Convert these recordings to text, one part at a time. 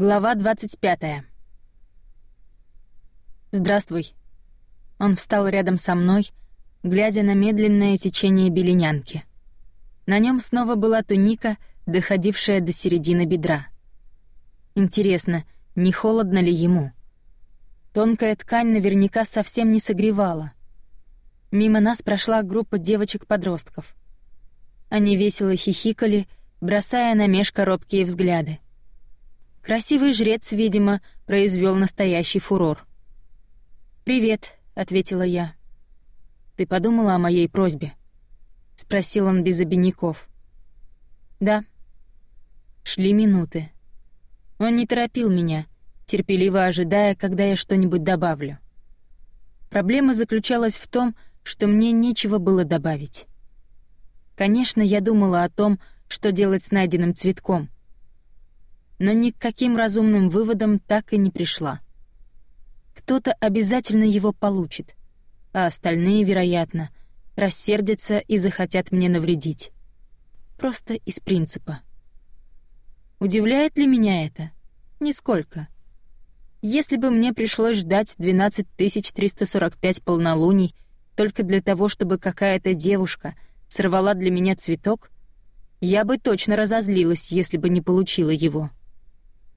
Глава 25. Здравствуй. Он встал рядом со мной, глядя на медленное течение беленянки. На нем снова была туника, доходившая до середины бедра. Интересно, не холодно ли ему? Тонкая ткань наверняка совсем не согревала. Мимо нас прошла группа девочек-подростков. Они весело хихикали, бросая на Мешка робкие взгляды. Красивый жрец, видимо, произвел настоящий фурор. «Привет», — ответила я. «Ты подумала о моей просьбе?» — спросил он без обиняков. «Да». Шли минуты. Он не торопил меня, терпеливо ожидая, когда я что-нибудь добавлю. Проблема заключалась в том, что мне нечего было добавить. Конечно, я думала о том, что делать с найденным цветком — но ни к каким разумным выводам так и не пришла. Кто-то обязательно его получит, а остальные, вероятно, рассердятся и захотят мне навредить. Просто из принципа. Удивляет ли меня это? Нисколько. Если бы мне пришлось ждать 12345 полнолуний только для того, чтобы какая-то девушка сорвала для меня цветок, я бы точно разозлилась, если бы не получила его.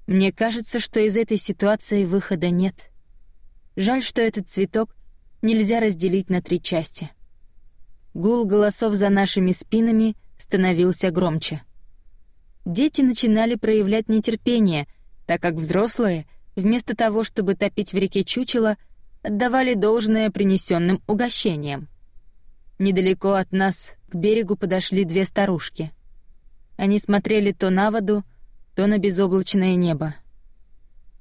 Мне кажется, что из этой ситуации выхода нет. Жаль, что этот цветок нельзя разделить на три части. Гул голосов за нашими спинами становился громче. Дети начинали проявлять нетерпение, так как взрослые, вместо того, чтобы топить в реке чучело, отдавали должное принесенным угощениям. Недалеко от нас к берегу подошли две старушки. Они смотрели то на воду, то на безоблачное небо.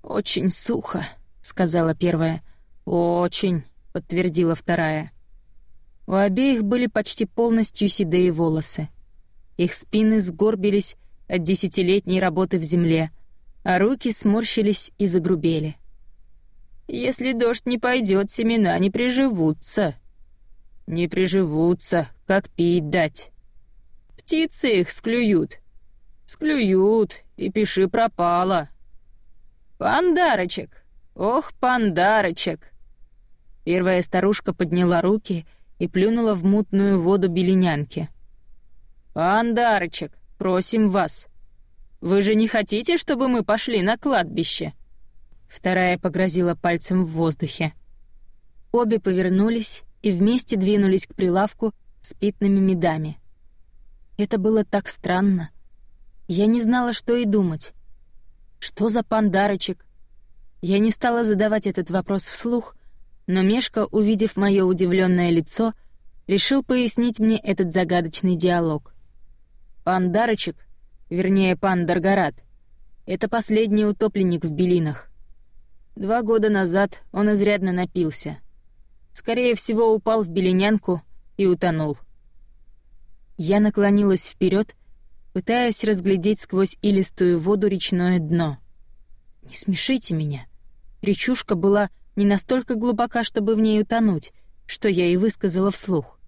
«Очень сухо», — сказала первая. «Очень», — подтвердила вторая. У обеих были почти полностью седые волосы. Их спины сгорбились от десятилетней работы в земле, а руки сморщились и загрубели. «Если дождь не пойдет, семена не приживутся». «Не приживутся, как пить дать». «Птицы их склюют». «Склюют, и пиши пропало. Пандарочек! Ох, пандарочек! Первая старушка подняла руки и плюнула в мутную воду беленянки. «Пандарочек, просим вас! Вы же не хотите, чтобы мы пошли на кладбище?» Вторая погрозила пальцем в воздухе. Обе повернулись и вместе двинулись к прилавку с питными медами. Это было так странно — я не знала, что и думать. Что за пандарочек? Я не стала задавать этот вопрос вслух, но Мешка, увидев мое удивленное лицо, решил пояснить мне этот загадочный диалог. Пандарочек, вернее, пан Даргарат, это последний утопленник в Белинах. Два года назад он изрядно напился. Скорее всего, упал в белинянку и утонул. Я наклонилась вперед пытаясь разглядеть сквозь илистую воду речное дно. «Не смешите меня. Речушка была не настолько глубока, чтобы в ней утонуть, что я и высказала вслух.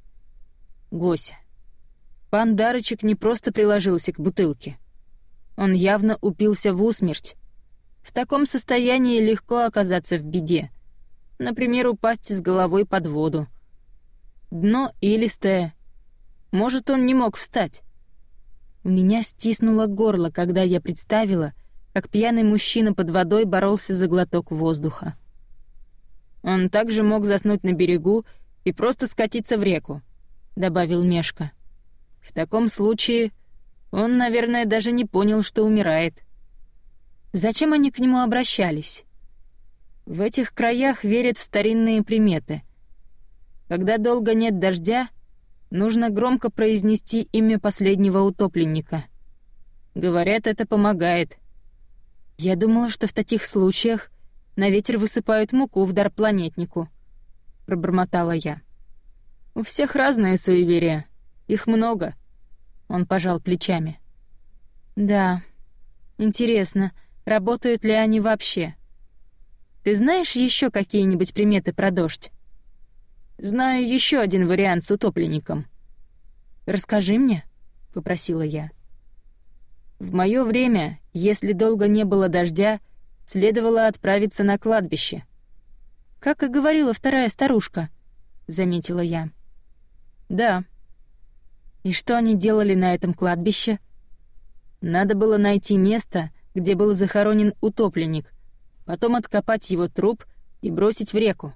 Гося. Пан Дарочек не просто приложился к бутылке. Он явно упился в усмерть. В таком состоянии легко оказаться в беде. Например, упасть с головой под воду. Дно илистое. Может, он не мог встать. У меня стиснуло горло, когда я представила, как пьяный мужчина под водой боролся за глоток воздуха. Он также мог заснуть на берегу и просто скатиться в реку, добавил Мешка. В таком случае он, наверное, даже не понял, что умирает. Зачем они к нему обращались? В этих краях верят в старинные приметы. Когда долго нет дождя, Нужно громко произнести имя последнего утопленника. Говорят, это помогает. Я думала, что в таких случаях на ветер высыпают муку в дар планетнику, пробормотала я. У всех разные суеверия. Их много. Он пожал плечами. Да. Интересно, работают ли они вообще? Ты знаешь еще какие-нибудь приметы про дождь? Знаю еще один вариант с утопленником. Расскажи мне, попросила я. В мое время Если долго не было дождя, следовало отправиться на кладбище. «Как и говорила вторая старушка», — заметила я. «Да». «И что они делали на этом кладбище?» «Надо было найти место, где был захоронен утопленник, потом откопать его труп и бросить в реку».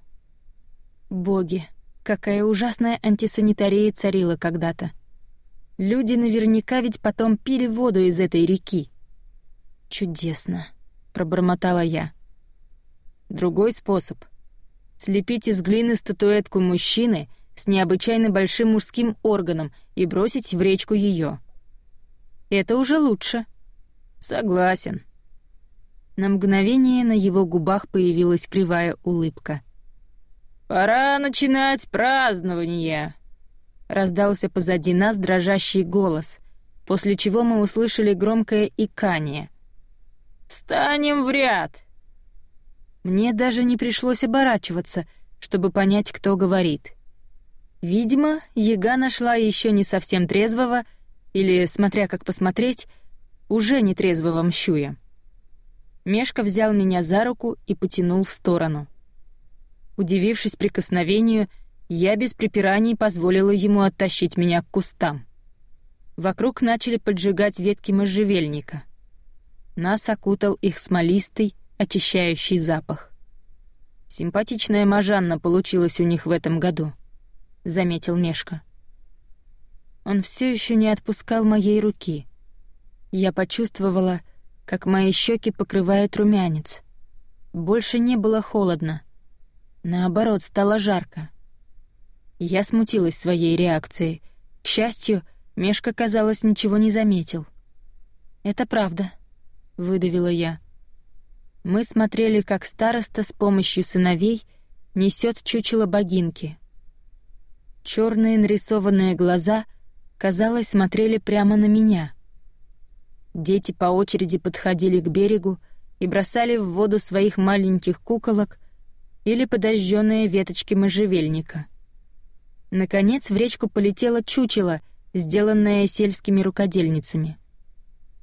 «Боги, какая ужасная антисанитария царила когда-то. Люди наверняка ведь потом пили воду из этой реки». «Чудесно», — пробормотала я. «Другой способ — слепить из глины статуэтку мужчины с необычайно большим мужским органом и бросить в речку ее. Это уже лучше. Согласен. На мгновение на его губах появилась кривая улыбка. «Пора начинать празднование!» Раздался позади нас дрожащий голос, после чего мы услышали громкое икание. «Встанем в ряд!» Мне даже не пришлось оборачиваться, чтобы понять, кто говорит. Видимо, Ега нашла еще не совсем трезвого, или, смотря как посмотреть, уже не трезвого мщуя. Мешка взял меня за руку и потянул в сторону. Удивившись прикосновению, я без препираний позволила ему оттащить меня к кустам. Вокруг начали поджигать ветки можжевельника. Нас окутал их смолистый, очищающий запах. Симпатичная Мажанна получилась у них в этом году, заметил Мешка. Он все еще не отпускал моей руки. Я почувствовала, как мои щеки покрывает румянец. Больше не было холодно. Наоборот, стало жарко. Я смутилась своей реакцией. К счастью, Мешка, казалось, ничего не заметил. «Это правда», — выдавила я. Мы смотрели, как староста с помощью сыновей несет чучело богинки. Черные нарисованные глаза, казалось, смотрели прямо на меня. Дети по очереди подходили к берегу и бросали в воду своих маленьких куколок или подожженные веточки можжевельника. Наконец в речку полетело чучело, сделанное сельскими рукодельницами.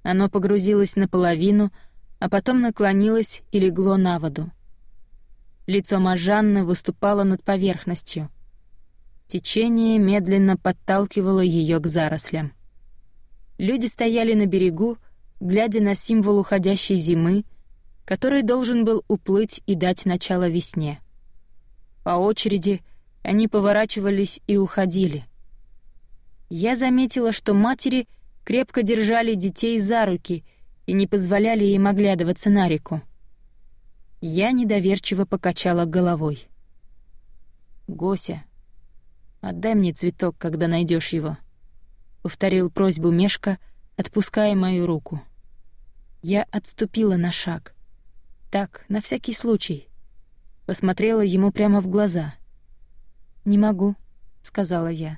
Оно погрузилось наполовину, а потом наклонилось и легло на воду. Лицо Мажанны выступало над поверхностью. Течение медленно подталкивало ее к зарослям. Люди стояли на берегу, глядя на символ уходящей зимы, который должен был уплыть и дать начало весне. По очереди они поворачивались и уходили. Я заметила, что матери крепко держали детей за руки и не позволяли им оглядываться на реку. Я недоверчиво покачала головой. «Гося, отдай мне цветок, когда найдешь его», — повторил просьбу Мешка, отпуская мою руку. Я отступила на шаг. Так, на всякий случай. Посмотрела ему прямо в глаза. «Не могу», — сказала я.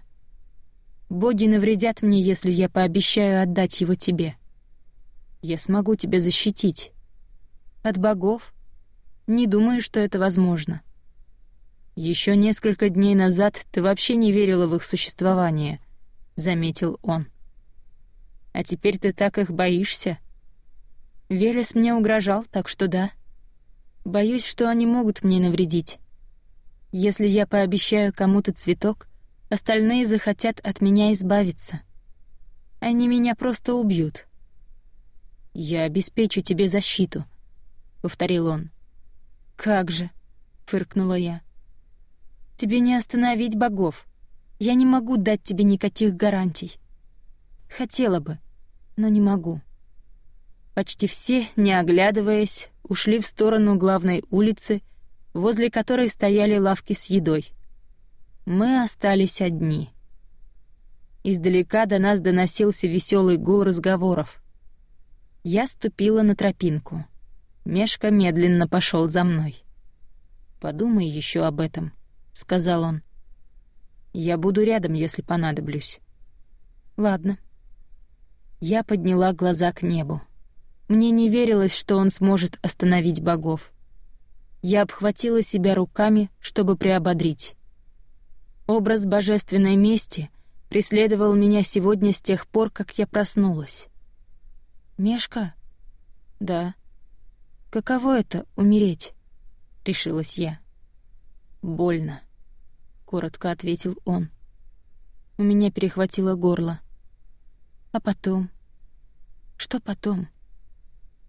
«Боги навредят мне, если я пообещаю отдать его тебе». Я смогу тебя защитить. От богов? Не думаю, что это возможно. Еще несколько дней назад ты вообще не верила в их существование, заметил он. А теперь ты так их боишься? Велес мне угрожал, так что да. Боюсь, что они могут мне навредить. Если я пообещаю кому-то цветок, остальные захотят от меня избавиться. Они меня просто убьют. «Я обеспечу тебе защиту», — повторил он. «Как же», — фыркнула я. «Тебе не остановить богов. Я не могу дать тебе никаких гарантий. Хотела бы, но не могу». Почти все, не оглядываясь, ушли в сторону главной улицы, возле которой стояли лавки с едой. Мы остались одни. Издалека до нас доносился веселый гул разговоров. Я ступила на тропинку. Мешка медленно пошел за мной. «Подумай еще об этом», — сказал он. «Я буду рядом, если понадоблюсь». «Ладно». Я подняла глаза к небу. Мне не верилось, что он сможет остановить богов. Я обхватила себя руками, чтобы приободрить. Образ божественной мести преследовал меня сегодня с тех пор, как я проснулась. «Мешка?» Да. Каково это — умереть? Решилась я. Больно, коротко ответил он. У меня перехватило горло. А потом? Что потом?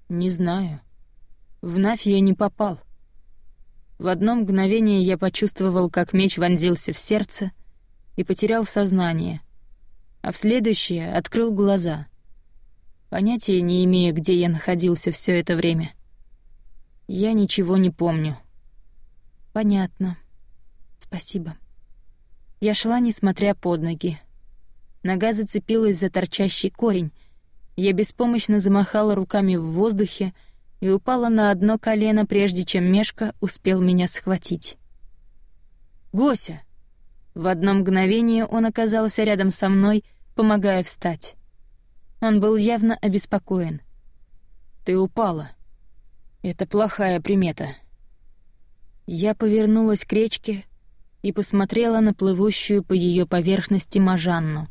Не знаю. В Навь я не попал. В одно мгновение я почувствовал, как меч вонзился в сердце и потерял сознание, а в следующее открыл глаза. Понятия не имея, где я находился все это время. Я ничего не помню. Понятно. Спасибо. Я шла, несмотря под ноги. Нога зацепилась за торчащий корень. Я беспомощно замахала руками в воздухе и упала на одно колено, прежде чем Мешка успел меня схватить. «Гося!» В одно мгновение он оказался рядом со мной, помогая встать. Он был явно обеспокоен. «Ты упала. Это плохая примета». Я повернулась к речке, и посмотрела на плывущую по ее поверхности Мажанну.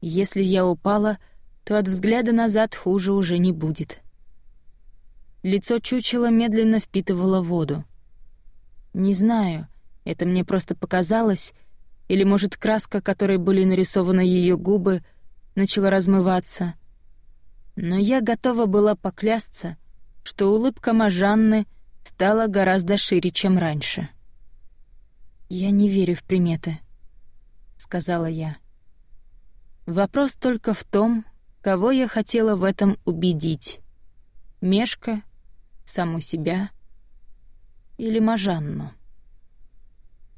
Если я упала, то от взгляда назад хуже уже не будет. Лицо чучела медленно впитывало воду. Не знаю, это мне просто показалось, или, может, краска, которой были нарисованы ее губы, начала размываться. Но я готова была поклясться, что улыбка Мажанны стала гораздо шире, чем раньше. «Я не верю в приметы», — сказала я. Вопрос только в том, кого я хотела в этом убедить. Мешка, саму себя или Мажанну.